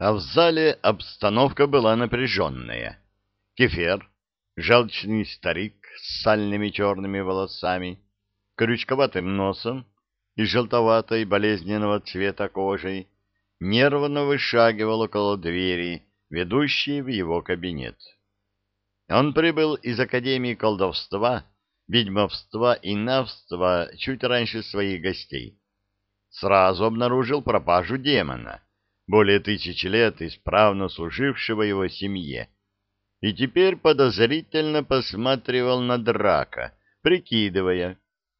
А в зале обстановка была напряженная. Кефер, желчный старик с сальными черными волосами, крючковатым носом и желтоватой болезненного цвета кожей, нервно вышагивал около двери, ведущей в его кабинет. Он прибыл из Академии колдовства, ведьмовства и навства чуть раньше своих гостей. Сразу обнаружил пропажу демона, более тысячи лет исправно служившего его семье, и теперь подозрительно посматривал на драка, прикидывая,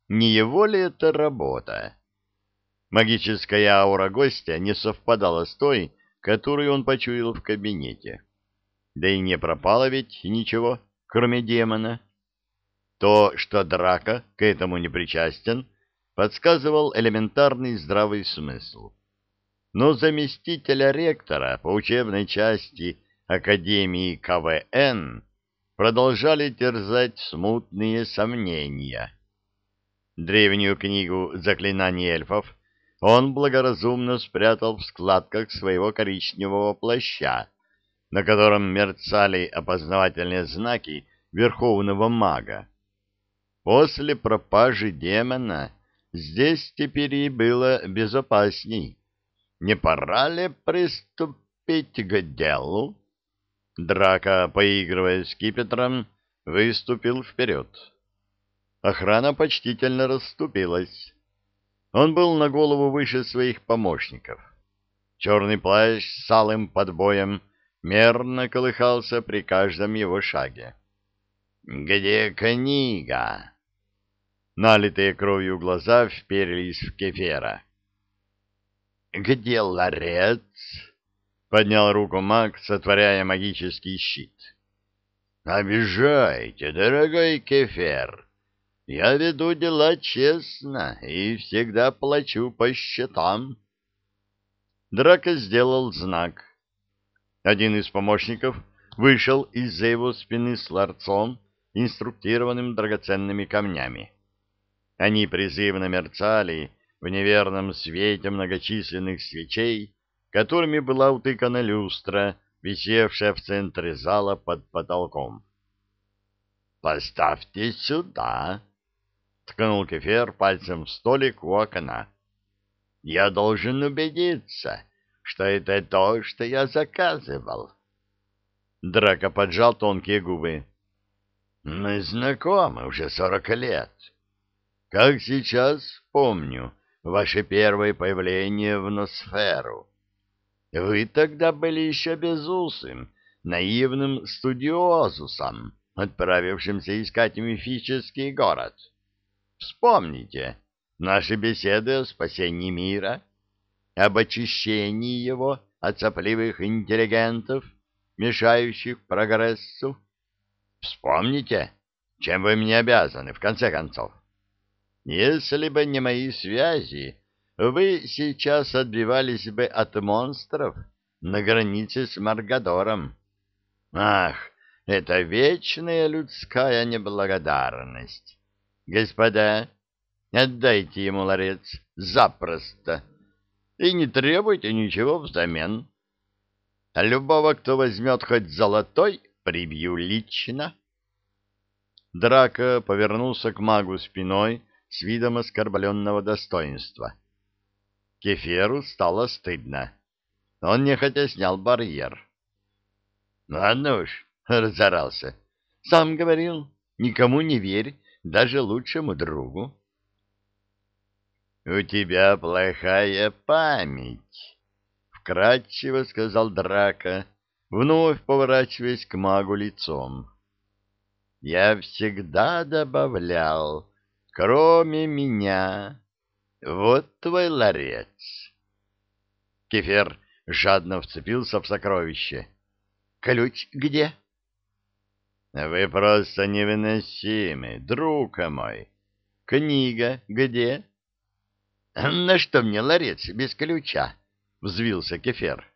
не его ли это работа. Магическая аура гостя не совпадала с той, которую он почуял в кабинете. Да и не пропало ведь ничего, кроме демона. То, что драка к этому не причастен, подсказывал элементарный здравый смысл. Но заместителя ректора по учебной части Академии КВН продолжали терзать смутные сомнения. Древнюю книгу заклинаний эльфов он благоразумно спрятал в складках своего коричневого плаща, на котором мерцали опознавательные знаки верховного мага. После пропажи демона здесь теперь и было безопасней. Не пора ли приступить к делу? Драка, поигрывая кипетром, выступил вперед. Охрана почтительно расступилась. Он был на голову выше своих помощников. Черный плащ с алым подбоем мерно колыхался при каждом его шаге. «Где книга?» Налитые кровью глаза вперились в кефера. «Где ларец?» — поднял руку маг, сотворяя магический щит. «Обижайте, дорогой кефер!» Я веду дела честно и всегда плачу по счетам. Драка сделал знак. Один из помощников вышел из-за его спины с ларцом, инструктированным драгоценными камнями. Они призывно мерцали в неверном свете многочисленных свечей, которыми была утыкана люстра, висевшая в центре зала под потолком. «Поставьте сюда!» ткнул Кефер пальцем в столик у окна. «Я должен убедиться, что это то, что я заказывал». Драка поджал тонкие губы. «Мы знакомы уже сорок лет. Как сейчас помню ваше первое появление в Носферу. Вы тогда были еще безусым, наивным студиозусом, отправившимся искать мифический город. Вспомните наши беседы о спасении мира, об очищении его от сопливых интеллигентов, мешающих прогрессу. Вспомните, чем вы мне обязаны, в конце концов. Если бы не мои связи, вы сейчас отбивались бы от монстров на границе с Маргадором. Ах, это вечная людская неблагодарность! Господа, отдайте ему ларец запросто и не требуйте ничего взамен. Любого, кто возьмет хоть золотой, прибью лично. Драка повернулся к магу спиной с видом оскорбленного достоинства. Кеферу стало стыдно. Он нехотя снял барьер. — Ладно уж, — разорался. — Сам говорил, никому не верь, даже лучшему другу. — У тебя плохая память, — вкратчиво сказал Драка, вновь поворачиваясь к магу лицом. — Я всегда добавлял, кроме меня. Вот твой ларец. Кефер жадно вцепился в сокровище. — Ключ где? — вы просто невыносимы, друг мой. Книга где? На что мне ларец без ключа? Взвился Кефер.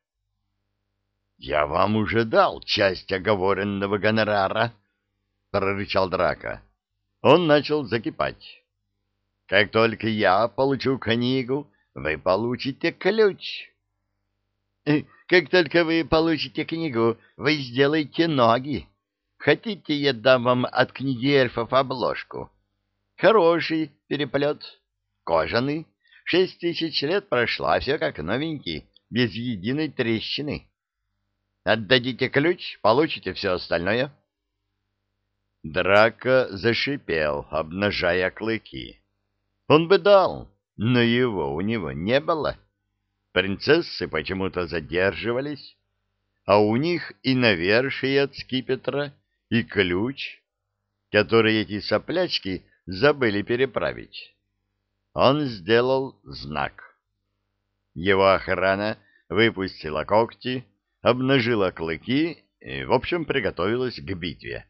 Я вам уже дал часть оговоренного гонорара, прорычал Драка. Он начал закипать. Как только я получу книгу, вы получите ключ. как только вы получите книгу, вы сделаете ноги. Хотите, я дам вам от книги эльфов обложку? Хороший переплет, кожаный. Шесть тысяч лет прошло, а все как новенький, без единой трещины. Отдадите ключ, получите все остальное. Драка зашипел, обнажая клыки. Он бы дал, но его у него не было. Принцессы почему-то задерживались, а у них и навершие от скипетра, и ключ, который эти соплячки забыли переправить. Он сделал знак. Его охрана выпустила когти, обнажила клыки и, в общем, приготовилась к битве.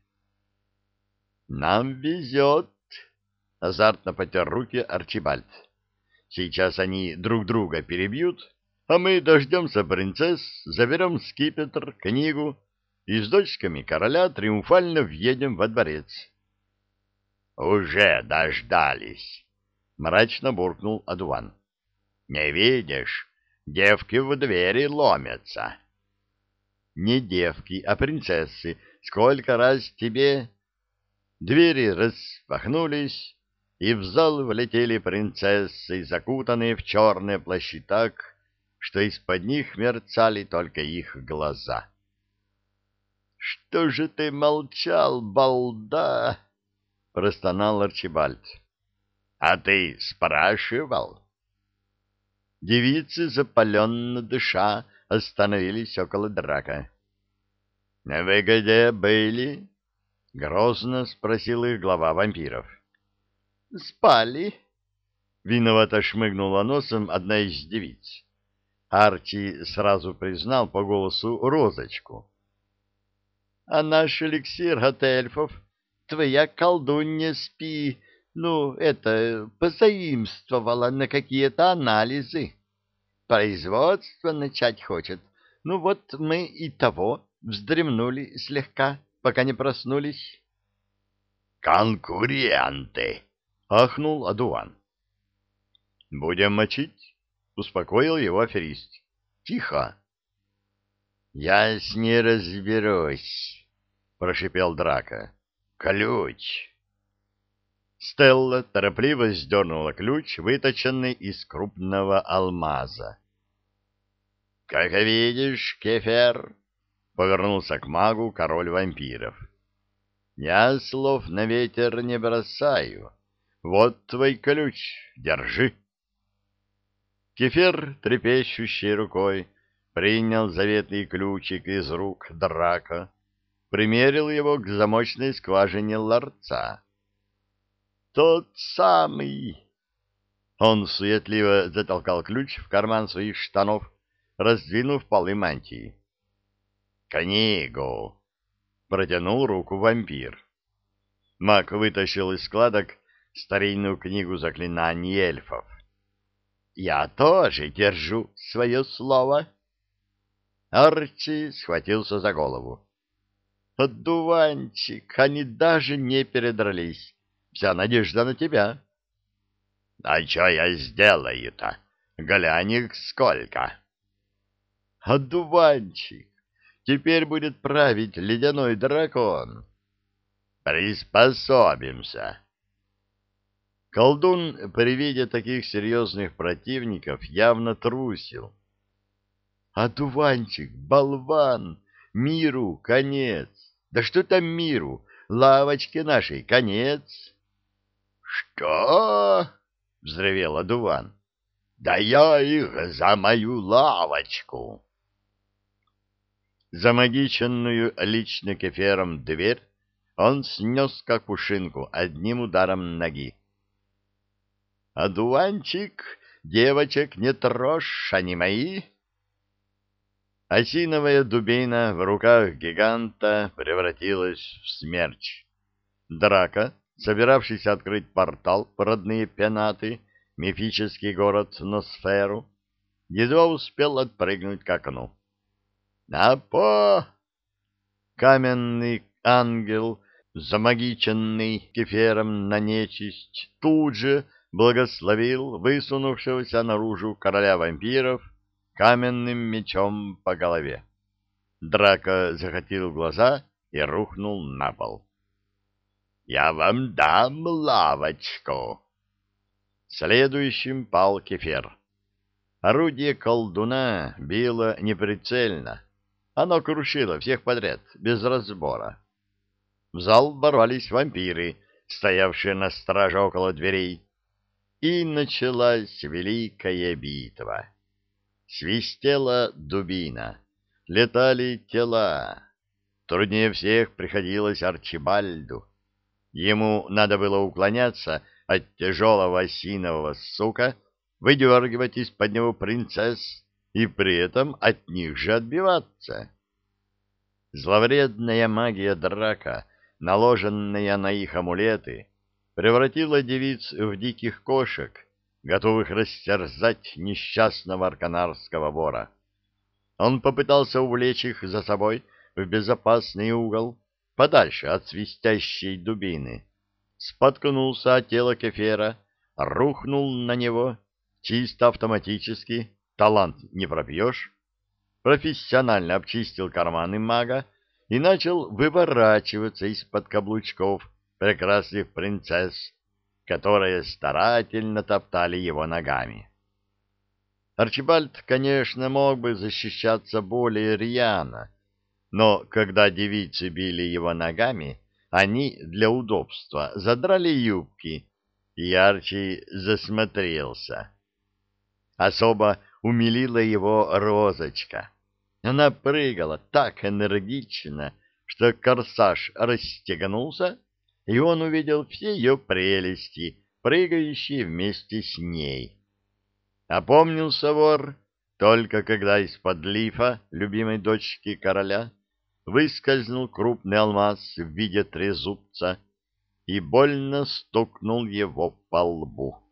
«Нам везет!» — азартно потер руки Арчибальд. «Сейчас они друг друга перебьют, а мы дождемся принцесс, заберем скипетр, книгу и с дочками короля триумфально въедем во дворец». «Уже дождались!» — мрачно буркнул Адуан. «Не видишь, девки в двери ломятся». «Не девки, а принцессы. Сколько раз тебе...» Двери распахнулись, и в зал влетели принцессы, закутанные в черные плащи так, что из-под них мерцали только их глаза. — Что же ты молчал, балда? — простонал Арчибальд. — А ты спрашивал? Девицы, запаленно дыша, остановились около драка. — На выгоде были? — грозно спросил их глава вампиров. — Спали. Виновато шмыгнула носом одна из девиц. Арчи сразу признал по голосу розочку. — А наш эликсир от эльфов, твоя колдунья спи, ну, это, позаимствовала на какие-то анализы. Производство начать хочет. Ну вот мы и того вздремнули слегка. — пока не проснулись. «Конкуренты!» — ахнул Адуан. «Будем мочить?» — успокоил его аферист. «Тихо!» «Я с ней разберусь», — прошипел Драка. «Ключ!» Стелла торопливо сдернула ключ, выточенный из крупного алмаза. «Как видишь, Кефер, — повернулся к магу король вампиров. «Я слов на ветер не бросаю. Вот твой ключ, держи». Кефир, трепещущей рукой, принял заветный ключик из рук драка, примерил его к замочной скважине ларца. «Тот самый!» Он суетливо затолкал ключ в карман своих штанов, раздвинув полы мантии. «Книгу!» — протянул руку вампир. Маг вытащил из складок старинную книгу заклинаний эльфов. «Я тоже держу свое слово!» Арчи схватился за голову. «Одуванчик, они даже не передрались. Вся надежда на тебя». «А что я сделаю-то? Глянь их сколько!» «Одуванчик, Теперь будет править ледяной дракон. Приспособимся. Колдун при виде таких серьезных противников явно трусил. Туванчик, болван, миру конец. Да что там миру, лавочке нашей конец. Что? взревел одуван. Да я их за мою лавочку. Замагиченную лично кефером дверь он снес как пушинку одним ударом ноги. «Адуанчик, девочек не трожь, они мои!» Осиновая дубина в руках гиганта превратилась в смерч. Драка, собиравшийся открыть портал в родные пенаты, мифический город Носферу, едва успел отпрыгнуть к окну. Напо! Каменный ангел, замагиченный кефером на нечисть, тут же благословил высунувшегося наружу короля вампиров каменным мечом по голове. Драко захотел глаза и рухнул на пол. «Я вам дам лавочку!» Следующим пал кефир. Орудие колдуна било неприцельно. Оно крушило всех подряд, без разбора. В зал ворвались вампиры, стоявшие на страже около дверей. И началась великая битва. Свистела дубина, летали тела. Труднее всех приходилось Арчибальду. Ему надо было уклоняться от тяжелого осинового сука, выдергивать из-под него принцесс и при этом от них же отбиваться. Зловредная магия драка, наложенная на их амулеты, превратила девиц в диких кошек, готовых растерзать несчастного арканарского вора. Он попытался увлечь их за собой в безопасный угол, подальше от свистящей дубины, споткнулся от тела кефера, рухнул на него чисто автоматически, талант не пропьешь, профессионально обчистил карманы мага и начал выворачиваться из-под каблучков прекрасных принцесс, которые старательно топтали его ногами. Арчибальд, конечно, мог бы защищаться более рьяно, но когда девицы били его ногами, они для удобства задрали юбки, и Арчи засмотрелся. Особо умилила его розочка. Она прыгала так энергично, что корсаж расстегнулся, и он увидел все ее прелести, прыгающие вместе с ней. Опомнился вор только когда из-под лифа любимой дочки короля выскользнул крупный алмаз в виде трезубца и больно стукнул его по лбу.